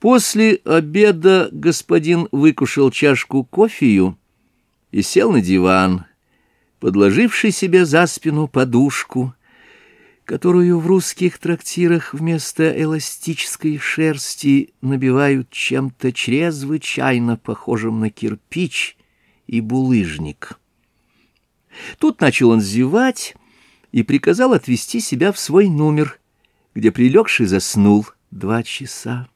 После обеда господин выкушал чашку кофею и сел на диван, подложивший себе за спину подушку, которую в русских трактирах вместо эластической шерсти набивают чем-то чрезвычайно похожим на кирпич и булыжник. Тут начал он зевать и приказал отвести себя в свой номер, где прилегший заснул два часа.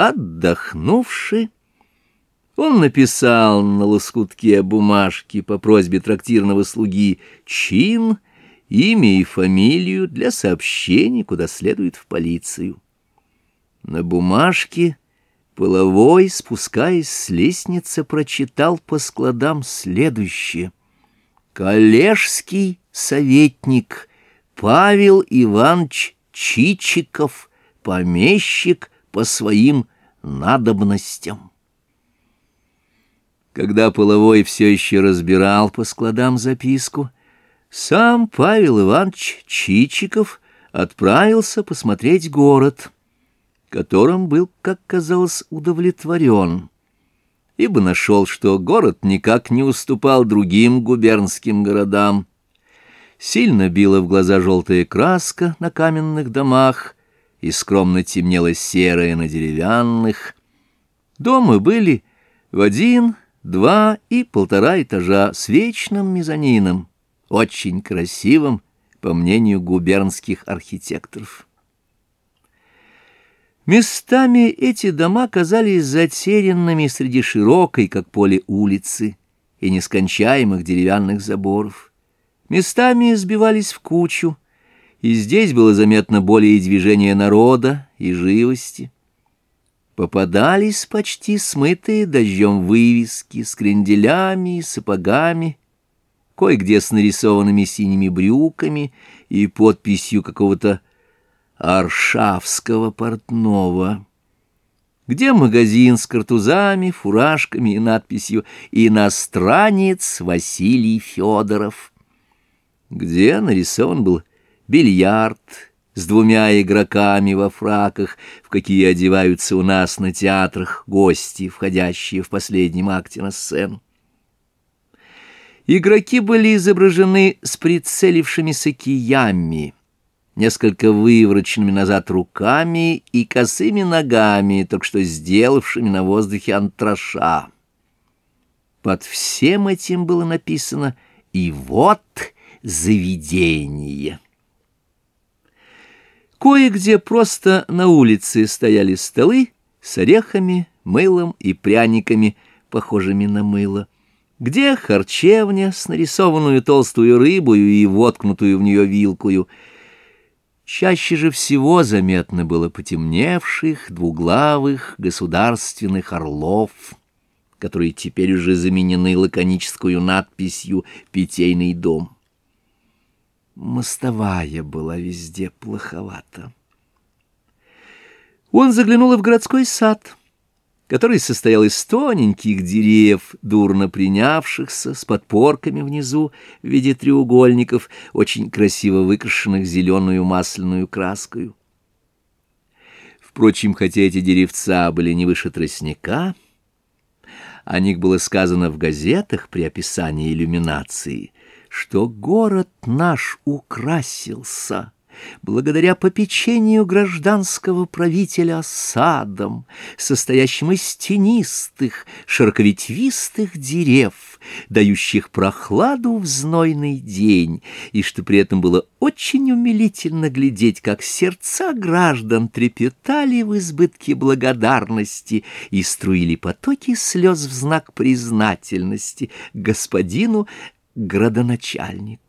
Отдохнувши, он написал на лоскутке бумажки по просьбе трактирного слуги чин, имя и фамилию для сообщений, куда следует в полицию. На бумажке Половой, спускаясь с лестницы, прочитал по складам следующее. «Коллежский советник Павел Иванович Чичиков, помещик по своим надобностям. Когда Половой все еще разбирал по складам записку, сам Павел Иванович Чичиков отправился посмотреть город, которым был, как казалось, удовлетворен, ибо нашел, что город никак не уступал другим губернским городам. Сильно била в глаза желтая краска на каменных домах — и скромно темнело серое на деревянных. Дома были в один, два и полтора этажа с вечным мезонином, очень красивым, по мнению губернских архитекторов. Местами эти дома казались затерянными среди широкой, как поле улицы, и нескончаемых деревянных заборов. Местами сбивались в кучу, и здесь было заметно более движение народа и живости. Попадались почти смытые дождем вывески с кренделями и сапогами, кое-где с нарисованными синими брюками и подписью какого-то аршавского портного, где магазин с картузами, фуражками и надписью «Иностранец Василий Федоров», где нарисован был бильярд с двумя игроками во фраках, в какие одеваются у нас на театрах гости, входящие в последнем акте на сцену. Игроки были изображены с прицелившимися киями, несколько вывороченными назад руками и косыми ногами, только что сделавшими на воздухе антраша. Под всем этим было написано «И вот заведение». Кое-где просто на улице стояли столы с орехами, мылом и пряниками, похожими на мыло. Где харчевня с нарисованную толстую рыбою и воткнутую в нее вилкою. Чаще же всего заметно было потемневших двуглавых государственных орлов, которые теперь уже заменены лаконическую надписью «Питейный дом». Мостовая была везде плоховата. Он заглянул и в городской сад, который состоял из тоненьких деревьев, дурно принявшихся, с подпорками внизу в виде треугольников, очень красиво выкрашенных зеленую масляную краскою. Впрочем, хотя эти деревца были не выше тростника, о них было сказано в газетах при описании иллюминации — что город наш украсился благодаря попечению гражданского правителя садом, состоящим из тенистых, широковетвистых дерев, дающих прохладу в знойный день, и что при этом было очень умилительно глядеть, как сердца граждан трепетали в избытке благодарности и струили потоки слез в знак признательности господину градоначальник.